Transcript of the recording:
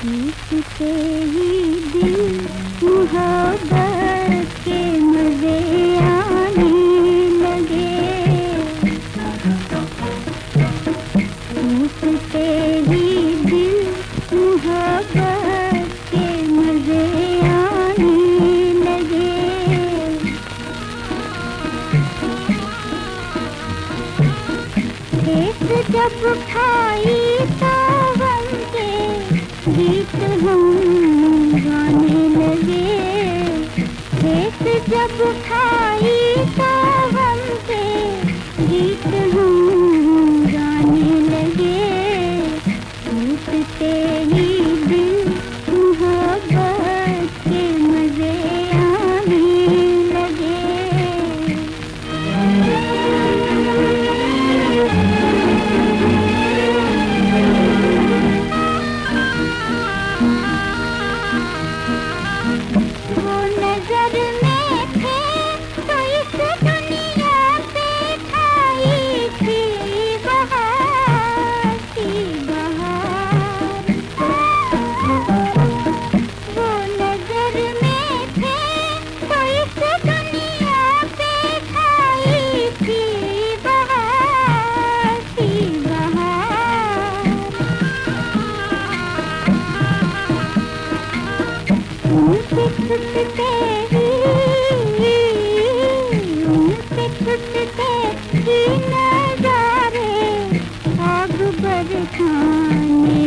किससे ही दिल मुहब्बत खेत जब खाई सावन के गीत हम गाने लगे। खेत जब खाई छुटते नजारे आग बरसाने